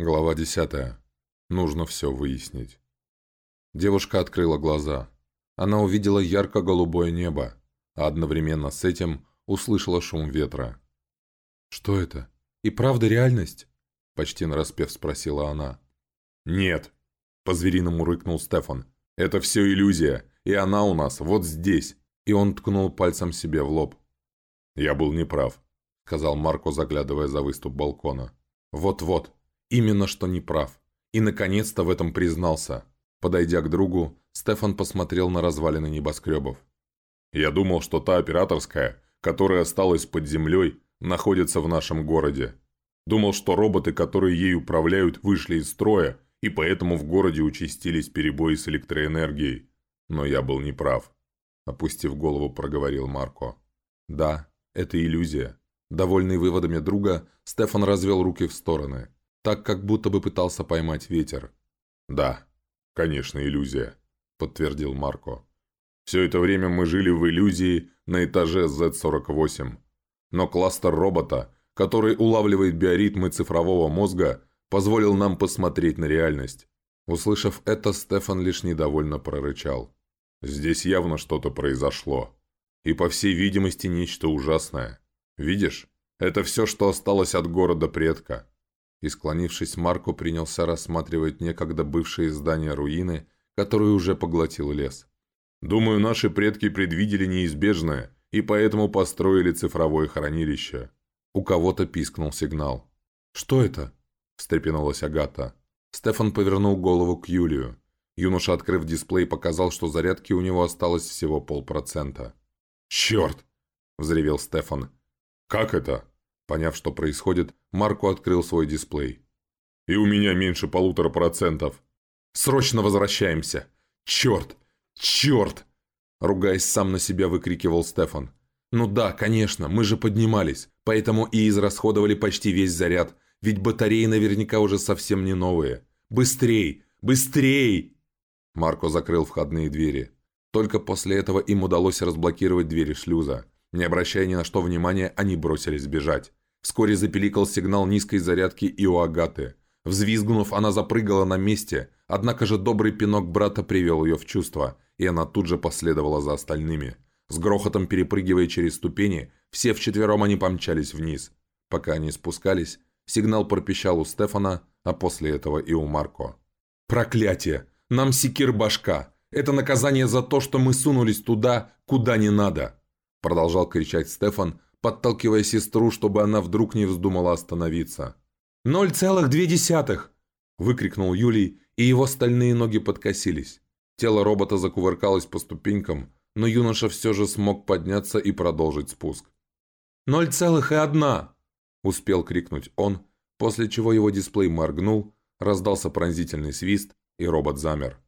Глава 10. Нужно все выяснить. Девушка открыла глаза. Она увидела ярко-голубое небо, а одновременно с этим услышала шум ветра. «Что это? И правда реальность?» Почти нараспев спросила она. «Нет!» По-звериному рыкнул Стефан. «Это все иллюзия, и она у нас вот здесь!» И он ткнул пальцем себе в лоб. «Я был неправ», — сказал Марко, заглядывая за выступ балкона. «Вот-вот, Именно что не прав. И наконец-то в этом признался. Подойдя к другу, Стефан посмотрел на развалины небоскребов. «Я думал, что та операторская, которая осталась под землей, находится в нашем городе. Думал, что роботы, которые ей управляют, вышли из строя, и поэтому в городе участились перебои с электроэнергией. Но я был неправ», – опустив голову, проговорил Марко. «Да, это иллюзия». Довольный выводами друга, Стефан развел руки в стороны – так как будто бы пытался поймать ветер. «Да, конечно, иллюзия», — подтвердил Марко. «Все это время мы жили в иллюзии на этаже Z48. Но кластер робота, который улавливает биоритмы цифрового мозга, позволил нам посмотреть на реальность». Услышав это, Стефан лишь недовольно прорычал. «Здесь явно что-то произошло. И, по всей видимости, нечто ужасное. Видишь, это все, что осталось от города предка и, склонившись, Марко принялся рассматривать некогда бывшие здания руины, которые уже поглотил лес. «Думаю, наши предки предвидели неизбежное и поэтому построили цифровое хранилище». У кого-то пискнул сигнал. «Что это?» – встрепенулась Агата. Стефан повернул голову к Юлию. Юноша, открыв дисплей, показал, что зарядки у него осталось всего полпроцента. «Черт!» – взревел Стефан. «Как это?» Поняв, что происходит, Марко открыл свой дисплей. «И у меня меньше полутора процентов». «Срочно возвращаемся! Черт! Черт!» Ругаясь сам на себя, выкрикивал Стефан. «Ну да, конечно, мы же поднимались, поэтому и израсходовали почти весь заряд, ведь батареи наверняка уже совсем не новые. Быстрей! Быстрей!» Марко закрыл входные двери. Только после этого им удалось разблокировать двери шлюза. Не обращая ни на что внимания, они бросились бежать. Вскоре запеликал сигнал низкой зарядки и у Агаты. Взвизгнув, она запрыгала на месте, однако же добрый пинок брата привел ее в чувство, и она тут же последовала за остальными. С грохотом перепрыгивая через ступени, все вчетвером они помчались вниз. Пока они спускались, сигнал пропищал у Стефана, а после этого и у Марко. «Проклятие! Нам секир башка! Это наказание за то, что мы сунулись туда, куда не надо!» Продолжал кричать Стефан, подталкивая сестру, чтобы она вдруг не вздумала остановиться. «Ноль целых две десятых!» – выкрикнул Юлий, и его стальные ноги подкосились. Тело робота закувыркалось по ступенькам, но юноша все же смог подняться и продолжить спуск. «Ноль целых и одна!» – успел крикнуть он, после чего его дисплей моргнул, раздался пронзительный свист, и робот замер.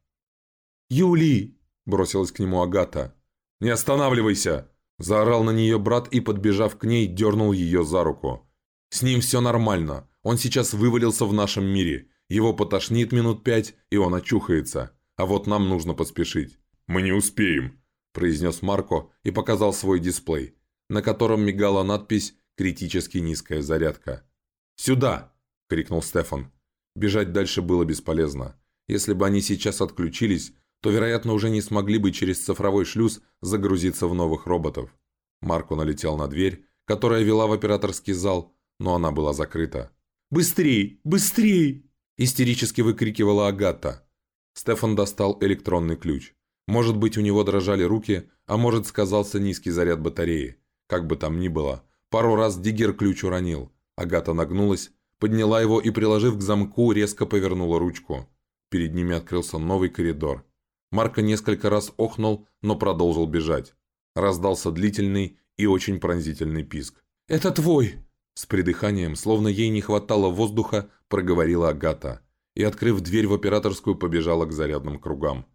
«Юлий!» – бросилась к нему Агата. «Не останавливайся!» Заорал на нее брат и, подбежав к ней, дернул ее за руку. «С ним все нормально. Он сейчас вывалился в нашем мире. Его потошнит минут пять, и он очухается. А вот нам нужно поспешить». «Мы не успеем», – произнес Марко и показал свой дисплей, на котором мигала надпись «Критически низкая зарядка». «Сюда!» – крикнул Стефан. Бежать дальше было бесполезно. Если бы они сейчас отключились, то, вероятно, уже не смогли бы через цифровой шлюз загрузиться в новых роботов. Марко налетел на дверь, которая вела в операторский зал, но она была закрыта. «Быстрей! Быстрей!» – истерически выкрикивала Агата. Стефан достал электронный ключ. Может быть, у него дрожали руки, а может, сказался низкий заряд батареи. Как бы там ни было, пару раз Диггер ключ уронил. Агата нагнулась, подняла его и, приложив к замку, резко повернула ручку. Перед ними открылся новый коридор – Марко несколько раз охнул, но продолжил бежать. Раздался длительный и очень пронзительный писк. «Это твой!» С придыханием, словно ей не хватало воздуха, проговорила Агата. И, открыв дверь в операторскую, побежала к зарядным кругам.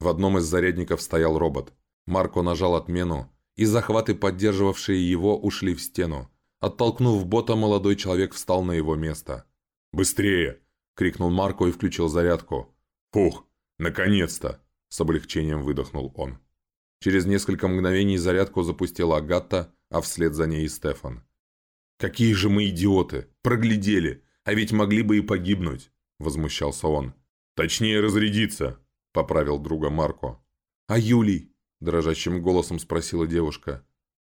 В одном из зарядников стоял робот. Марко нажал отмену, и захваты, поддерживавшие его, ушли в стену. Оттолкнув бота, молодой человек встал на его место. «Быстрее!» — крикнул Марко и включил зарядку. «Фух, наконец-то!» С облегчением выдохнул он. Через несколько мгновений зарядку запустила Агатта, а вслед за ней и Стефан. «Какие же мы идиоты! Проглядели! А ведь могли бы и погибнуть», – возмущался он. «Точнее, разрядиться», – поправил друга Марко. «А Юлий?» – дрожащим голосом спросила девушка.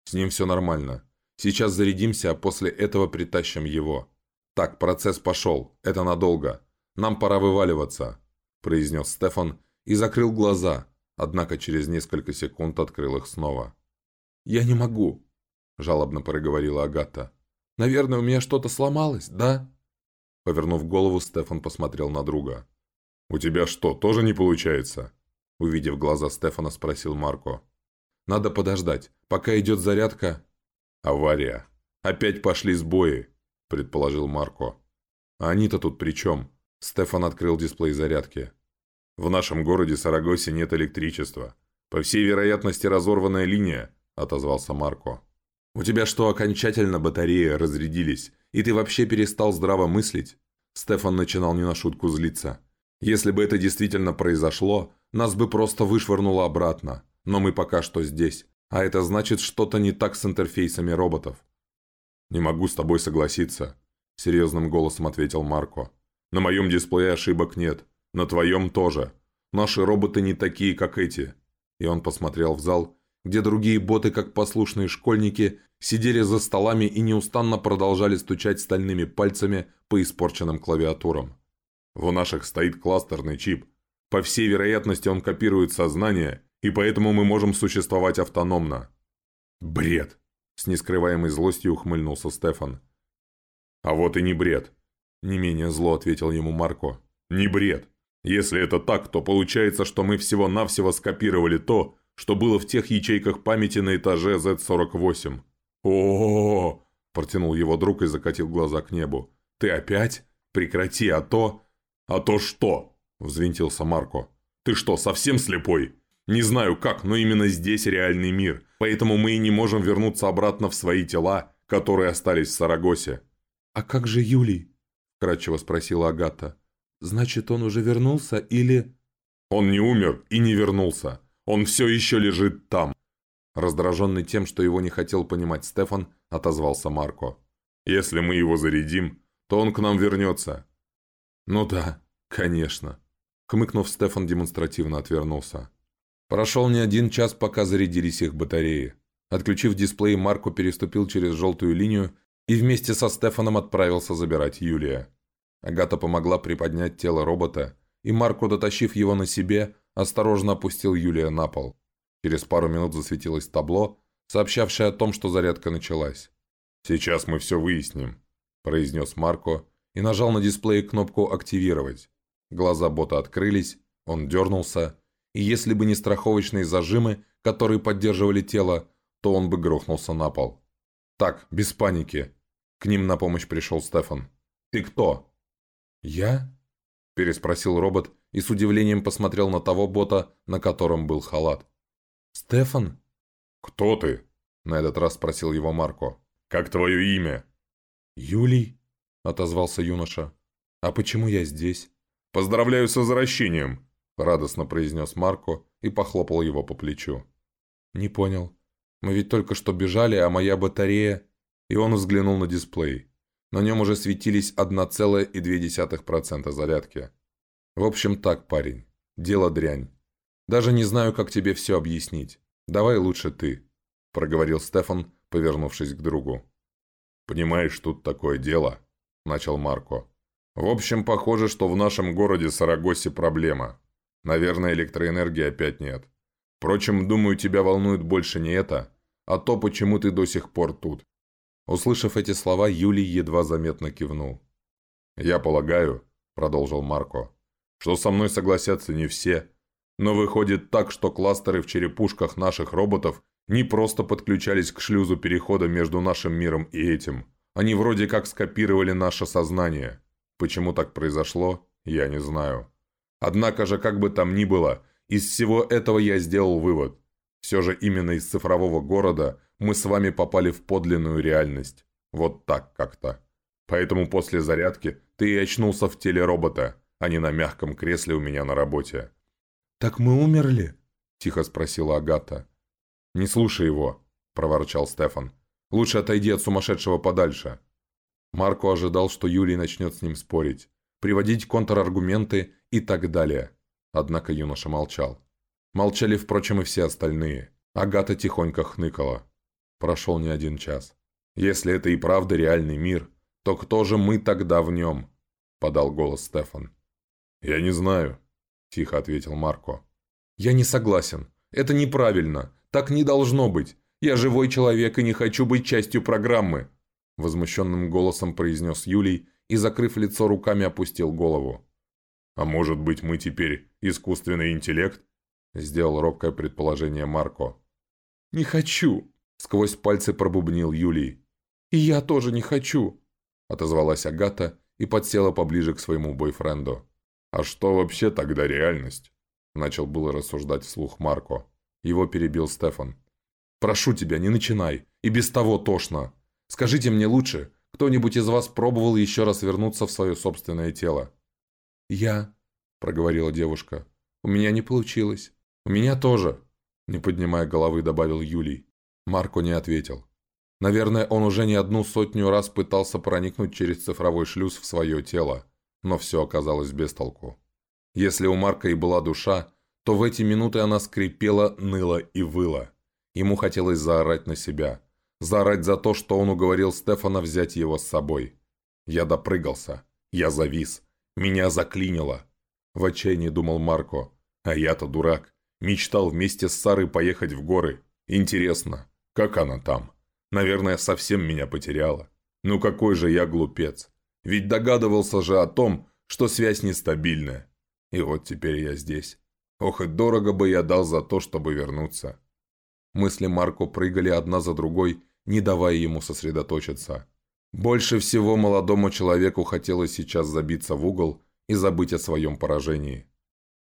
«С ним все нормально. Сейчас зарядимся, а после этого притащим его. Так, процесс пошел. Это надолго. Нам пора вываливаться», – произнес Стефан и закрыл глаза, однако через несколько секунд открыл их снова. «Я не могу», – жалобно проговорила Агата. «Наверное, у меня что-то сломалось, да?» Повернув голову, Стефан посмотрел на друга. «У тебя что, тоже не получается?» Увидев глаза Стефана, спросил Марко. «Надо подождать. Пока идет зарядка...» «Авария. Опять пошли сбои», – предположил Марко. «А они-то тут при чем?» Стефан открыл дисплей зарядки. «В нашем городе Сарагосе нет электричества. По всей вероятности, разорванная линия», – отозвался Марко. «У тебя что, окончательно батареи разрядились, и ты вообще перестал здраво мыслить?» Стефан начинал не на шутку злиться. «Если бы это действительно произошло, нас бы просто вышвырнуло обратно. Но мы пока что здесь. А это значит, что-то не так с интерфейсами роботов». «Не могу с тобой согласиться», – серьезным голосом ответил Марко. «На моем дисплее ошибок нет. На твоем тоже. Наши роботы не такие, как эти». И он посмотрел в зал, где другие боты, как послушные школьники, сидели за столами и неустанно продолжали стучать стальными пальцами по испорченным клавиатурам. В наших стоит кластерный чип. По всей вероятности он копирует сознание, и поэтому мы можем существовать автономно. Бред! С нескрываемой злостью ухмыльнулся Стефан. А вот и не бред. Не менее зло ответил ему Марко. Не бред. Если это так, то получается, что мы всего-навсего скопировали то, что было в тех ячейках памяти на этаже Z48. о протянул его друг и закатил глаза к небу. «Ты опять? Прекрати, а то...» «А то что?» – взвинтился Марко. «Ты что, совсем слепой? Не знаю как, но именно здесь реальный мир, поэтому мы и не можем вернуться обратно в свои тела, которые остались в Сарагосе». «А как же Юлий?» – кратчево спросила Агата. «Значит, он уже вернулся или...» «Он не умер и не вернулся. Он все еще лежит там!» Раздраженный тем, что его не хотел понимать Стефан, отозвался Марко. «Если мы его зарядим, то он к нам вернется». «Ну да, конечно». Хмыкнув, Стефан демонстративно отвернулся. Прошел не один час, пока зарядились их батареи. Отключив дисплей, Марко переступил через желтую линию и вместе со Стефаном отправился забирать Юлия. Агата помогла приподнять тело робота, и Марко, дотащив его на себе, осторожно опустил Юлия на пол. Через пару минут засветилось табло, сообщавшее о том, что зарядка началась. «Сейчас мы все выясним», – произнес Марко и нажал на дисплее кнопку «Активировать». Глаза бота открылись, он дернулся, и если бы не страховочные зажимы, которые поддерживали тело, то он бы грохнулся на пол. «Так, без паники». К ним на помощь пришел Стефан. «Ты кто?» «Я?» – переспросил робот, и с удивлением посмотрел на того бота, на котором был халат. «Стефан?» «Кто ты?» – на этот раз спросил его Марко. «Как твое имя?» «Юлий», – отозвался юноша. «А почему я здесь?» «Поздравляю с возвращением», – радостно произнес Марко и похлопал его по плечу. «Не понял. Мы ведь только что бежали, а моя батарея...» И он взглянул на дисплей. На нем уже светились 1,2% зарядки. В общем так, парень. Дело дрянь. Даже не знаю, как тебе все объяснить. Давай лучше ты», – проговорил Стефан, повернувшись к другу. «Понимаешь, тут такое дело», – начал Марко. «В общем, похоже, что в нашем городе Сарагосе проблема. Наверное, электроэнергии опять нет. Впрочем, думаю, тебя волнует больше не это, а то, почему ты до сих пор тут». Услышав эти слова, Юлий едва заметно кивнул. «Я полагаю», – продолжил Марко, что со мной согласятся не все, но выходит так, что кластеры в черепушках наших роботов не просто подключались к шлюзу перехода между нашим миром и этим. Они вроде как скопировали наше сознание. Почему так произошло, я не знаю. Однако же, как бы там ни было, из всего этого я сделал вывод. Все же именно из цифрового города мы с вами попали в подлинную реальность. Вот так как-то. Поэтому после зарядки ты и очнулся в теле робота а не на мягком кресле у меня на работе. «Так мы умерли?» – тихо спросила Агата. «Не слушай его», – проворчал Стефан. «Лучше отойди от сумасшедшего подальше». Марко ожидал, что Юлий начнет с ним спорить, приводить контраргументы и так далее. Однако юноша молчал. Молчали, впрочем, и все остальные. Агата тихонько хныкала. Прошел не один час. «Если это и правда реальный мир, то кто же мы тогда в нем?» – подал голос Стефан. «Я не знаю», – тихо ответил Марко. «Я не согласен. Это неправильно. Так не должно быть. Я живой человек и не хочу быть частью программы», – возмущенным голосом произнес Юлий и, закрыв лицо руками, опустил голову. «А может быть, мы теперь искусственный интеллект?» – сделал робкое предположение Марко. «Не хочу!» – сквозь пальцы пробубнил Юлий. «И я тоже не хочу!» – отозвалась Агата и подсела поближе к своему бойфренду. «А что вообще тогда реальность?» – начал было рассуждать вслух Марко. Его перебил Стефан. «Прошу тебя, не начинай. И без того тошно. Скажите мне лучше, кто-нибудь из вас пробовал еще раз вернуться в свое собственное тело?» «Я», – проговорила девушка. «У меня не получилось». «У меня тоже», – не поднимая головы, добавил Юлий. Марко не ответил. Наверное, он уже не одну сотню раз пытался проникнуть через цифровой шлюз в свое тело, но все оказалось без толку. Если у Марка и была душа, то в эти минуты она скрипела, ныла и выла. Ему хотелось заорать на себя. Заорать за то, что он уговорил Стефана взять его с собой. Я допрыгался. Я завис. Меня заклинило. В отчаянии думал Марко. А я-то дурак. Мечтал вместе с Сарой поехать в горы. Интересно, как она там? Наверное, совсем меня потеряла. Ну какой же я глупец. Ведь догадывался же о том, что связь нестабильная. И вот теперь я здесь. Ох, и дорого бы я дал за то, чтобы вернуться. Мысли Марко прыгали одна за другой, не давая ему сосредоточиться. Больше всего молодому человеку хотелось сейчас забиться в угол и забыть о своем поражении.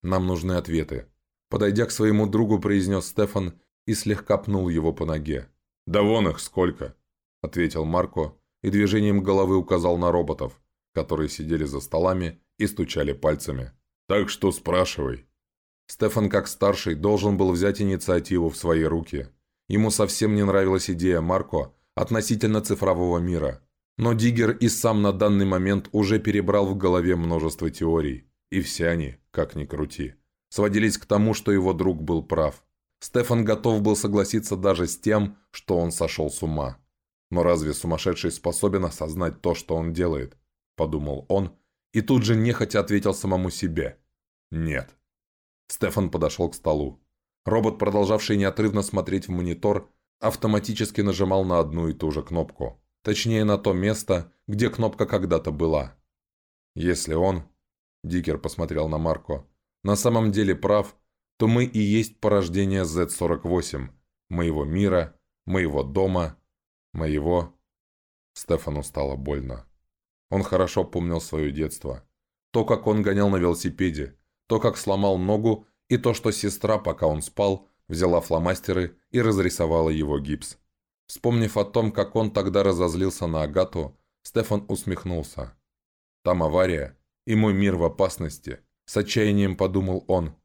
«Нам нужны ответы», – подойдя к своему другу, произнес Стефан и слегка пнул его по ноге. «Да вон их сколько!» – ответил Марко и движением головы указал на роботов, которые сидели за столами и стучали пальцами. «Так что спрашивай». Стефан, как старший, должен был взять инициативу в свои руки. Ему совсем не нравилась идея Марко относительно цифрового мира. Но Диггер и сам на данный момент уже перебрал в голове множество теорий. И все они, как ни крути, сводились к тому, что его друг был прав. Стефан готов был согласиться даже с тем, что он сошел с ума. Но разве сумасшедший способен осознать то, что он делает? Подумал он, и тут же нехотя ответил самому себе. Нет. Стефан подошел к столу. Робот, продолжавший неотрывно смотреть в монитор, автоматически нажимал на одну и ту же кнопку. Точнее, на то место, где кнопка когда-то была. Если он, Дикер посмотрел на Марко, на самом деле прав, то мы и есть порождение Z-48, моего мира, моего дома, моего... Стефану стало больно. Он хорошо помнил свое детство. То, как он гонял на велосипеде, то, как сломал ногу, и то, что сестра, пока он спал, взяла фломастеры и разрисовала его гипс. Вспомнив о том, как он тогда разозлился на Агату, Стефан усмехнулся. «Там авария, и мой мир в опасности», – с отчаянием подумал он.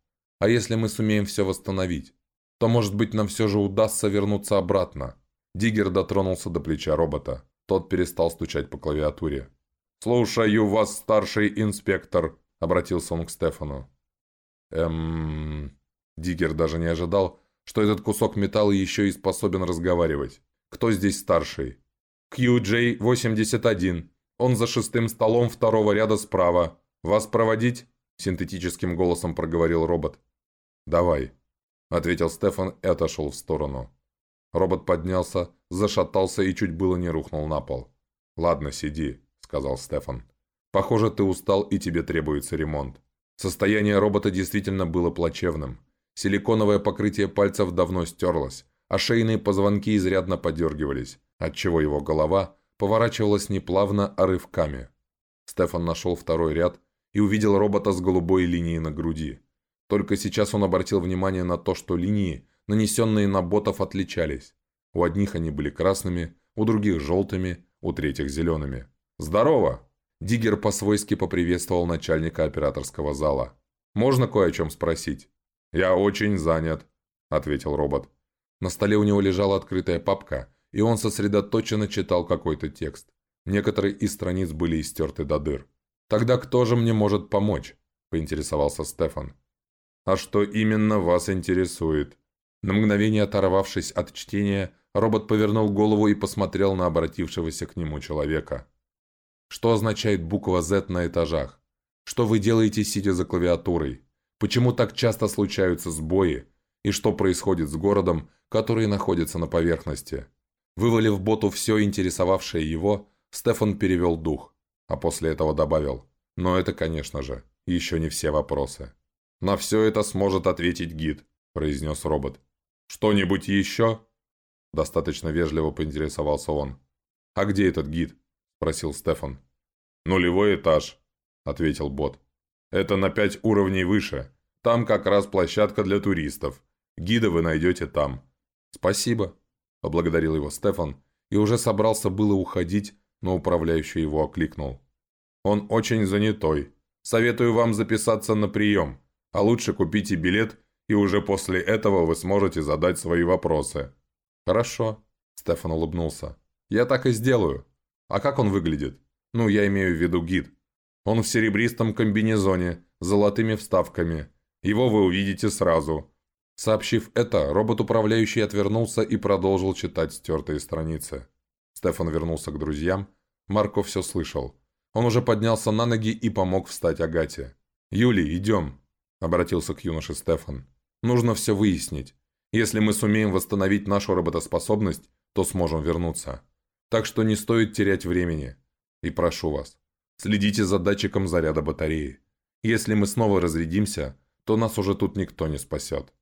А если мы сумеем все восстановить, то, может быть, нам все же удастся вернуться обратно. Диггер дотронулся до плеча робота. Тот перестал стучать по клавиатуре. «Слушаю вас, старший инспектор», — обратился он к Стефану. «Эм...» Диггер даже не ожидал, что этот кусок металла еще и способен разговаривать. «Кто здесь старший?» «QJ-81. Он за шестым столом второго ряда справа. Вас проводить?» Синтетическим голосом проговорил робот. «Давай», — ответил Стефан и отошел в сторону. Робот поднялся, зашатался и чуть было не рухнул на пол. «Ладно, сиди», — сказал Стефан. «Похоже, ты устал и тебе требуется ремонт». Состояние робота действительно было плачевным. Силиконовое покрытие пальцев давно стерлось, а шейные позвонки изрядно подергивались, отчего его голова поворачивалась не плавно, а рывками. Стефан нашел второй ряд и увидел робота с голубой линией на груди. Только сейчас он обратил внимание на то, что линии, нанесенные на ботов, отличались. У одних они были красными, у других желтыми, у третьих зелеными. «Здорово!» Диггер по-свойски поприветствовал начальника операторского зала. «Можно кое о чем спросить?» «Я очень занят», — ответил робот. На столе у него лежала открытая папка, и он сосредоточенно читал какой-то текст. Некоторые из страниц были истерты до дыр. «Тогда кто же мне может помочь?» – поинтересовался Стефан. «А что именно вас интересует?» На мгновение оторвавшись от чтения, робот повернул голову и посмотрел на обратившегося к нему человека. «Что означает буква Z на этажах? Что вы делаете, сидя за клавиатурой? Почему так часто случаются сбои? И что происходит с городом, который находится на поверхности?» Вывалив боту все интересовавшее его, Стефан перевел дух, а после этого добавил «Но это, конечно же, еще не все вопросы». «На все это сможет ответить гид», – произнес робот. «Что-нибудь еще?» Достаточно вежливо поинтересовался он. «А где этот гид?» – спросил Стефан. «Нулевой этаж», – ответил бот. «Это на пять уровней выше. Там как раз площадка для туристов. Гида вы найдете там». «Спасибо», – поблагодарил его Стефан и уже собрался было уходить, но управляющий его окликнул. «Он очень занятой. Советую вам записаться на прием, а лучше купите билет, и уже после этого вы сможете задать свои вопросы». «Хорошо», – Стефан улыбнулся. «Я так и сделаю. А как он выглядит? Ну, я имею в виду гид. Он в серебристом комбинезоне, с золотыми вставками. Его вы увидите сразу». Сообщив это, робот-управляющий отвернулся и продолжил читать стертые страницы. Стефан вернулся к друзьям. Марко все слышал. Он уже поднялся на ноги и помог встать Агате. «Юли, идем», – обратился к юноше Стефан. «Нужно все выяснить. Если мы сумеем восстановить нашу работоспособность, то сможем вернуться. Так что не стоит терять времени. И прошу вас, следите за датчиком заряда батареи. Если мы снова разрядимся, то нас уже тут никто не спасет».